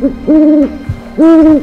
呜呜呜呜